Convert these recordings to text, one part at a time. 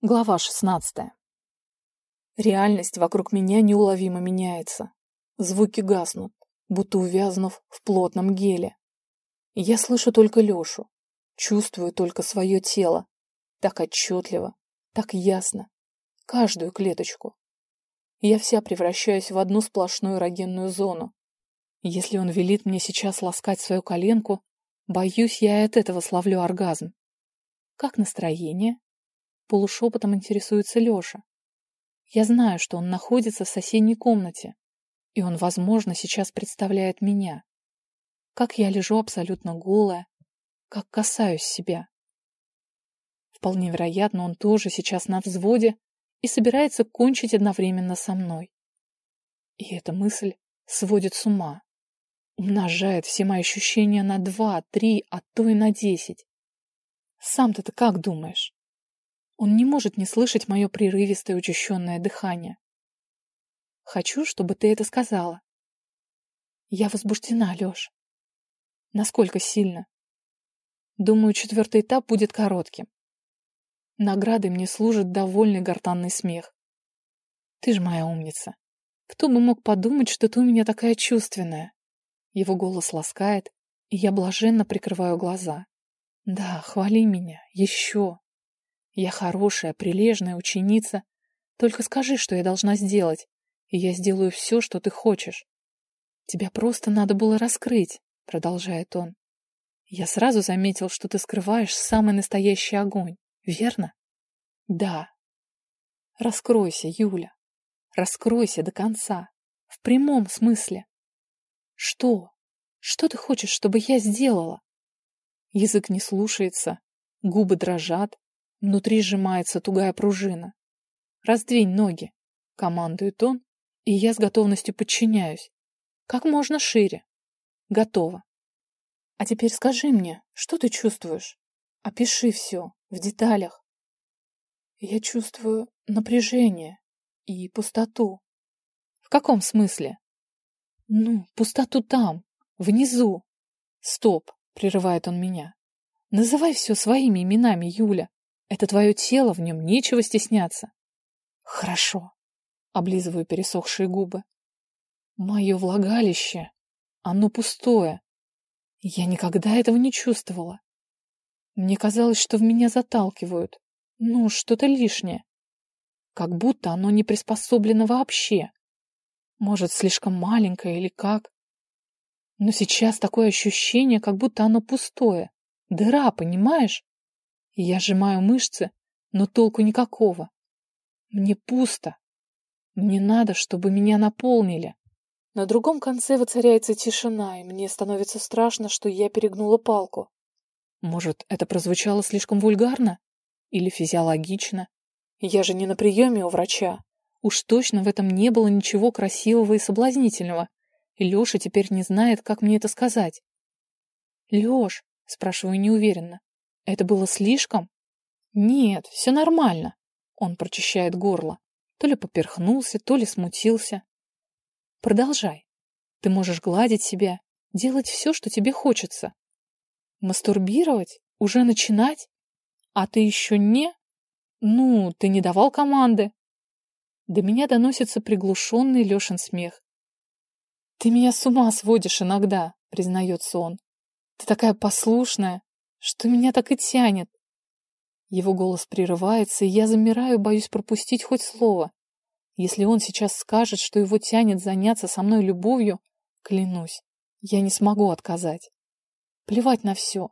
Глава 16. Реальность вокруг меня неуловимо меняется. Звуки гаснут, будто увязнув в плотном геле. Я слышу только Лешу, чувствую только свое тело. Так отчетливо, так ясно. Каждую клеточку. Я вся превращаюсь в одну сплошную эрогенную зону. Если он велит мне сейчас ласкать свою коленку, боюсь, я и от этого словлю оргазм. Как настроение? Полушепотом интересуется Леша. Я знаю, что он находится в соседней комнате, и он, возможно, сейчас представляет меня. Как я лежу абсолютно голая, как касаюсь себя. Вполне вероятно, он тоже сейчас на взводе и собирается кончить одновременно со мной. И эта мысль сводит с ума, умножает все мои ощущения на два, три, а то и на десять. Сам-то ты как думаешь? Он не может не слышать мое прерывистое учащенное дыхание. Хочу, чтобы ты это сказала. Я возбуждена, Леш. Насколько сильно? Думаю, четвертый этап будет коротким. Наградой мне служит довольный гортанный смех. Ты же моя умница. Кто бы мог подумать, что ты у меня такая чувственная? Его голос ласкает, и я блаженно прикрываю глаза. Да, хвали меня, еще. Я хорошая, прилежная ученица. Только скажи, что я должна сделать, и я сделаю все, что ты хочешь. Тебя просто надо было раскрыть, продолжает он. Я сразу заметил, что ты скрываешь самый настоящий огонь, верно? Да. Раскройся, Юля. Раскройся до конца. В прямом смысле. Что? Что ты хочешь, чтобы я сделала? Язык не слушается, губы дрожат, Внутри сжимается тугая пружина. «Раздвинь ноги», — командует он, и я с готовностью подчиняюсь. Как можно шире. Готово. А теперь скажи мне, что ты чувствуешь? Опиши все, в деталях. Я чувствую напряжение и пустоту. В каком смысле? Ну, пустоту там, внизу. Стоп, прерывает он меня. Называй все своими именами, Юля. Это твое тело, в нем нечего стесняться. Хорошо. Облизываю пересохшие губы. Мое влагалище, оно пустое. Я никогда этого не чувствовала. Мне казалось, что в меня заталкивают. Ну, что-то лишнее. Как будто оно не приспособлено вообще. Может, слишком маленькое или как. Но сейчас такое ощущение, как будто оно пустое. Дыра, понимаешь? Я сжимаю мышцы, но толку никакого. Мне пусто. Мне надо, чтобы меня наполнили. На другом конце воцаряется тишина, и мне становится страшно, что я перегнула палку. Может, это прозвучало слишком вульгарно? Или физиологично? Я же не на приеме у врача. Уж точно в этом не было ничего красивого и соблазнительного. И Леша теперь не знает, как мне это сказать. «Леш», — спрашиваю неуверенно, это было слишком? Нет, все нормально. Он прочищает горло. То ли поперхнулся, то ли смутился. Продолжай. Ты можешь гладить себя, делать все, что тебе хочется. Мастурбировать? Уже начинать? А ты еще не? Ну, ты не давал команды. До меня доносится приглушенный Лешин смех. Ты меня с ума сводишь иногда, признается он. Ты такая послушная, что меня так и тянет. Его голос прерывается, и я замираю, боюсь пропустить хоть слово. Если он сейчас скажет, что его тянет заняться со мной любовью, клянусь, я не смогу отказать. Плевать на все.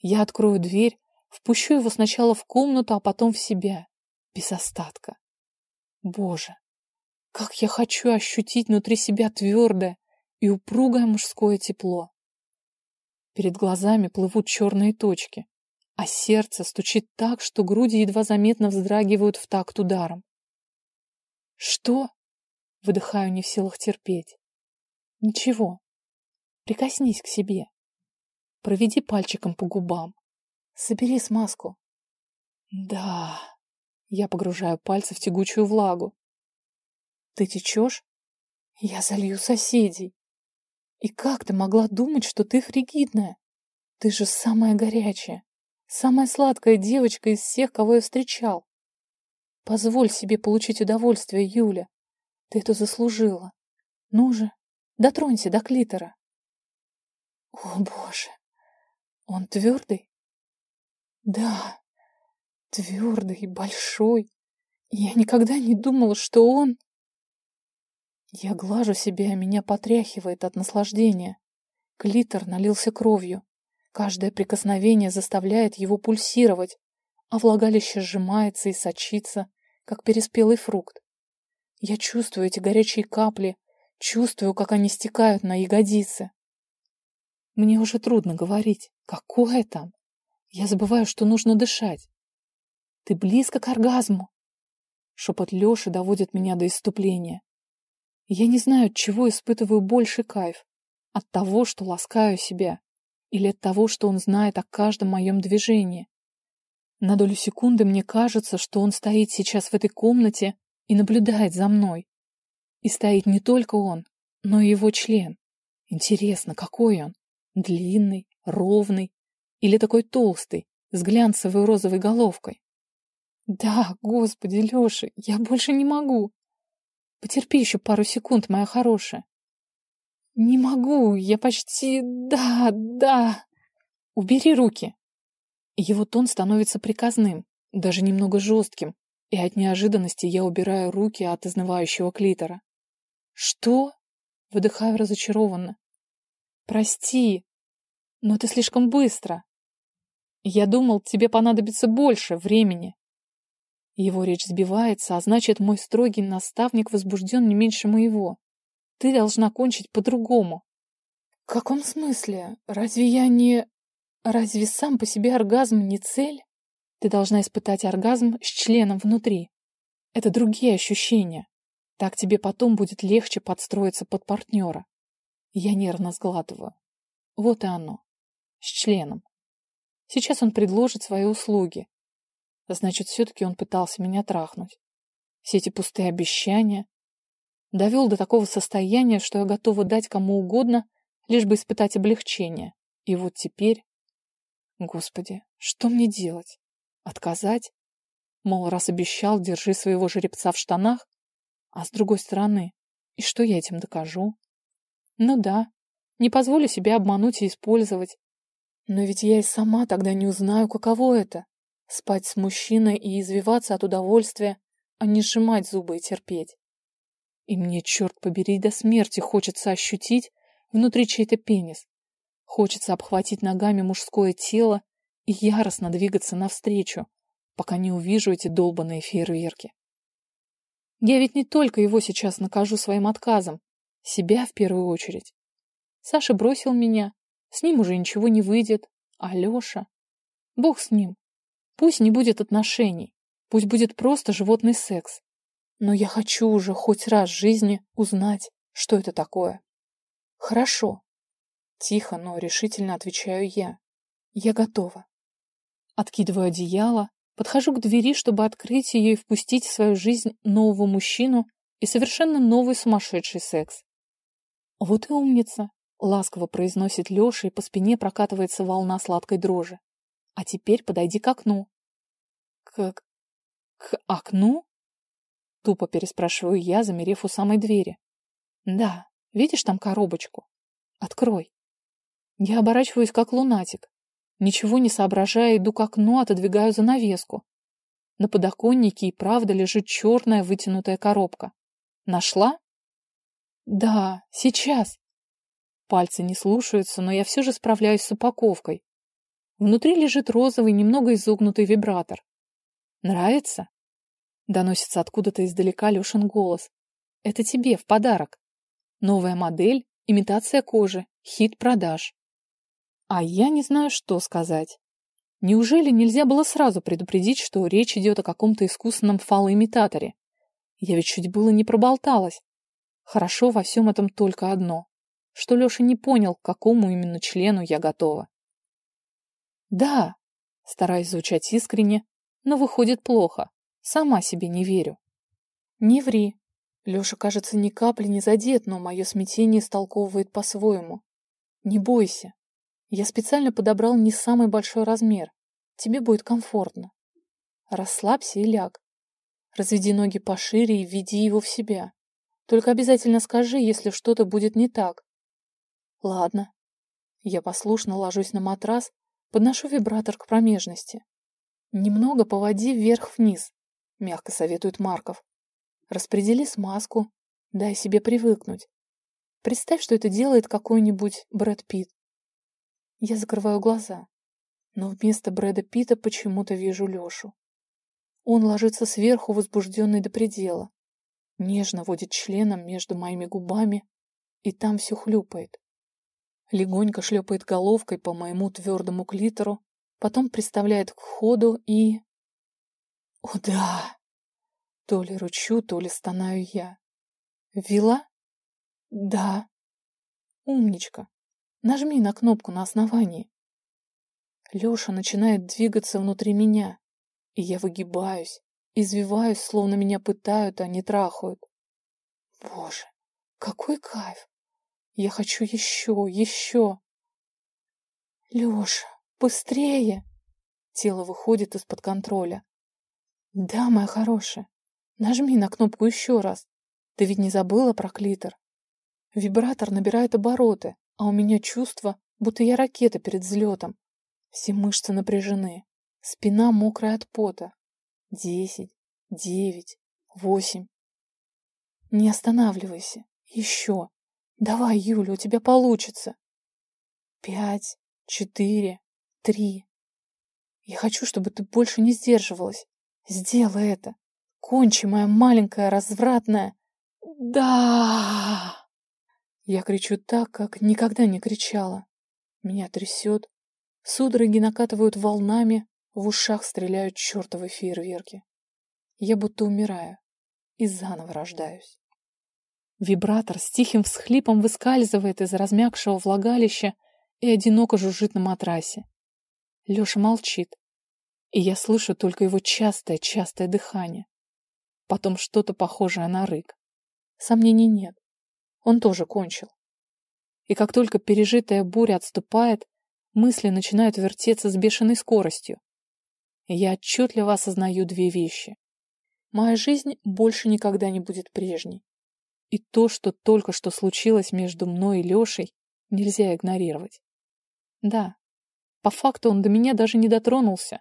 Я открою дверь, впущу его сначала в комнату, а потом в себя. Без остатка. Боже, как я хочу ощутить внутри себя твердое и упругое мужское тепло. Перед глазами плывут черные точки, а сердце стучит так, что груди едва заметно вздрагивают в такт ударом. «Что?» — выдыхаю не в силах терпеть. «Ничего. Прикоснись к себе. Проведи пальчиком по губам. Собери смазку». «Да...» — я погружаю пальцы в тягучую влагу. «Ты течешь?» «Я залью соседей». И как ты могла думать, что ты фригидная? Ты же самая горячая, самая сладкая девочка из всех, кого я встречал. Позволь себе получить удовольствие, Юля. Ты это заслужила. Ну же, дотронься до клитора. О, боже! Он твердый? Да, твердый, большой. Я никогда не думала, что он... Я глажу себя, а меня потряхивает от наслаждения. Клитор налился кровью. Каждое прикосновение заставляет его пульсировать, а влагалище сжимается и сочится, как переспелый фрукт. Я чувствую эти горячие капли, чувствую, как они стекают на ягодицы. Мне уже трудно говорить. Какое там? Я забываю, что нужно дышать. Ты близко к оргазму. Шепот Леши доводит меня до иступления. Я не знаю, от чего испытываю больше кайф. От того, что ласкаю себя, или от того, что он знает о каждом моем движении. На долю секунды мне кажется, что он стоит сейчас в этой комнате и наблюдает за мной. И стоит не только он, но и его член. Интересно, какой он? Длинный, ровный или такой толстый, с глянцевой розовой головкой? Да, господи, Леша, я больше не могу. Потерпи еще пару секунд, моя хорошая. Не могу, я почти... Да, да. Убери руки. Его тон становится приказным, даже немного жестким, и от неожиданности я убираю руки от изнывающего клитора. «Что?» — выдыхаю разочарованно. «Прости, но ты слишком быстро. Я думал, тебе понадобится больше времени». Его речь сбивается, а значит, мой строгий наставник возбужден не меньше моего. Ты должна кончить по-другому. В каком смысле? Разве я не... Разве сам по себе оргазм не цель? Ты должна испытать оргазм с членом внутри. Это другие ощущения. Так тебе потом будет легче подстроиться под партнера. Я нервно сглатываю. Вот и оно. С членом. Сейчас он предложит свои услуги. Значит, все-таки он пытался меня трахнуть. Все эти пустые обещания. Довел до такого состояния, что я готова дать кому угодно, лишь бы испытать облегчение. И вот теперь... Господи, что мне делать? Отказать? Мол, раз обещал, держи своего жеребца в штанах. А с другой стороны, и что я этим докажу? Ну да, не позволю себе обмануть и использовать. Но ведь я и сама тогда не узнаю, каково это — спать с мужчиной и извиваться от удовольствия, а не сжимать зубы и терпеть. И мне, черт побери, до смерти хочется ощутить внутри чей-то пенис. Хочется обхватить ногами мужское тело и яростно двигаться навстречу, пока не увижу эти долбанные фейерверки. Я ведь не только его сейчас накажу своим отказом, себя в первую очередь. Саша бросил меня, с ним уже ничего не выйдет, а Леша... Бог с ним. Пусть не будет отношений, пусть будет просто животный секс. Но я хочу уже хоть раз в жизни узнать, что это такое. Хорошо. Тихо, но решительно отвечаю я. Я готова. Откидываю одеяло, подхожу к двери, чтобы открыть ее и впустить в свою жизнь нового мужчину и совершенно новый сумасшедший секс. «Вот и умница!» — ласково произносит Леша, и по спине прокатывается волна сладкой дрожи. «А теперь подойди к окну». «К... к окну?» — тупо переспрашиваю я, замерев у самой двери. «Да, видишь там коробочку? Открой». Я оборачиваюсь, как лунатик. Ничего не соображая, иду к окну, отодвигаю занавеску. На подоконнике и правда лежит черная вытянутая коробка. Нашла? Да, сейчас. Пальцы не слушаются, но я все же справляюсь с упаковкой. Внутри лежит розовый, немного изогнутый вибратор. Нравится? Доносится откуда-то издалека Лешин голос. Это тебе, в подарок. Новая модель, имитация кожи, хит продаж. А я не знаю, что сказать. Неужели нельзя было сразу предупредить, что речь идет о каком-то искусственном фалоимитаторе? Я ведь чуть было не проболталась. Хорошо во всем этом только одно, что Леша не понял, к какому именно члену я готова. Да, стараюсь звучать искренне, но выходит плохо. Сама себе не верю. Не ври. Леша, кажется, ни капли не задет, но мое смятение истолковывает по-своему. Не бойся. Я специально подобрал не самый большой размер. Тебе будет комфортно. Расслабься и ляг. Разведи ноги пошире и введи его в себя. Только обязательно скажи, если что-то будет не так. Ладно. Я послушно ложусь на матрас, подношу вибратор к промежности. Немного поводи вверх-вниз, мягко советует Марков. Распредели смазку, дай себе привыкнуть. Представь, что это делает какой-нибудь Брэд Питт. Я закрываю глаза, но вместо Брэда Питта почему-то вижу Лешу. Он ложится сверху, возбужденный до предела. Нежно водит членом между моими губами, и там все хлюпает. Легонько шлепает головкой по моему твердому клитору, потом приставляет к входу и... О да! То ли ручу, то ли стонаю я. Вела? Да. Умничка. Нажми на кнопку на основании. Леша начинает двигаться внутри меня, и я выгибаюсь, извиваюсь, словно меня пытают, а не трахают. Боже, какой кайф! Я хочу еще, еще. Леша, быстрее! Тело выходит из-под контроля. Да, моя хорошая, нажми на кнопку еще раз. Ты ведь не забыла про клитор? Вибратор набирает обороты, а у меня чувство, будто я ракета перед взлетом. Все мышцы напряжены. Спина мокрая от пота. Десять, девять, восемь. Не останавливайся. Еще. Давай, Юля, у тебя получится. Пять, четыре, три. Я хочу, чтобы ты больше не сдерживалась. Сделай это. Кончи, моя маленькая, развратная. Да! Я кричу так, как никогда не кричала. Меня трясет. Судороги накатывают волнами, в ушах стреляют чертовы фейерверки. Я будто умираю и заново рождаюсь. Вибратор с тихим всхлипом выскальзывает из размягшего влагалища и одиноко жужжит на матрасе. Леша молчит, и я слышу только его частое-частое дыхание. Потом что-то похожее на рык. Сомнений нет. Он тоже кончил. И как только пережитая буря отступает, мысли начинают вертеться с бешеной скоростью я отчетливо осознаю две вещи. Моя жизнь больше никогда не будет прежней. И то, что только что случилось между мной и Лешей, нельзя игнорировать. Да, по факту он до меня даже не дотронулся,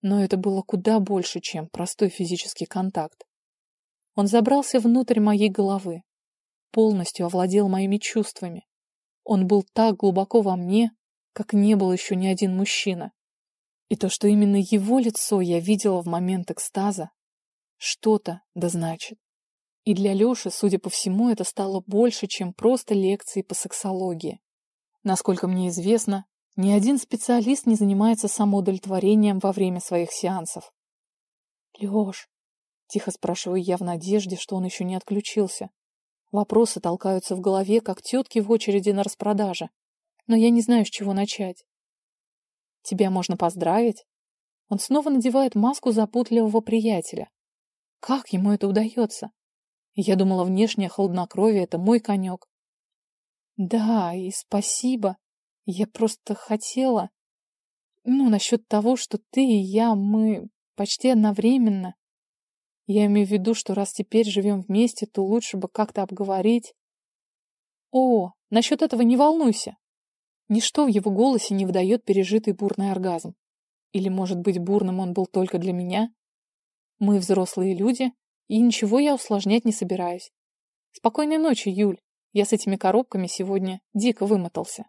но это было куда больше, чем простой физический контакт. Он забрался внутрь моей головы, полностью овладел моими чувствами. Он был так глубоко во мне, как не был еще ни один мужчина. И то, что именно его лицо я видела в момент экстаза, что-то да значит. И для Лёши, судя по всему, это стало больше, чем просто лекции по сексологии. Насколько мне известно, ни один специалист не занимается самоудовлетворением во время своих сеансов. «Лёш», — тихо спрашиваю я в надежде, что он еще не отключился. Вопросы толкаются в голове, как тетки в очереди на распродаже. Но я не знаю, с чего начать. Тебя можно поздравить. Он снова надевает маску запутливого приятеля. Как ему это удается? Я думала, внешнее хладнокровие — это мой конек. Да, и спасибо. Я просто хотела... Ну, насчет того, что ты и я, мы почти одновременно. Я имею в виду, что раз теперь живем вместе, то лучше бы как-то обговорить. О, насчет этого не волнуйся. Ничто в его голосе не выдает пережитый бурный оргазм. Или, может быть, бурным он был только для меня? Мы взрослые люди, и ничего я усложнять не собираюсь. Спокойной ночи, Юль. Я с этими коробками сегодня дико вымотался.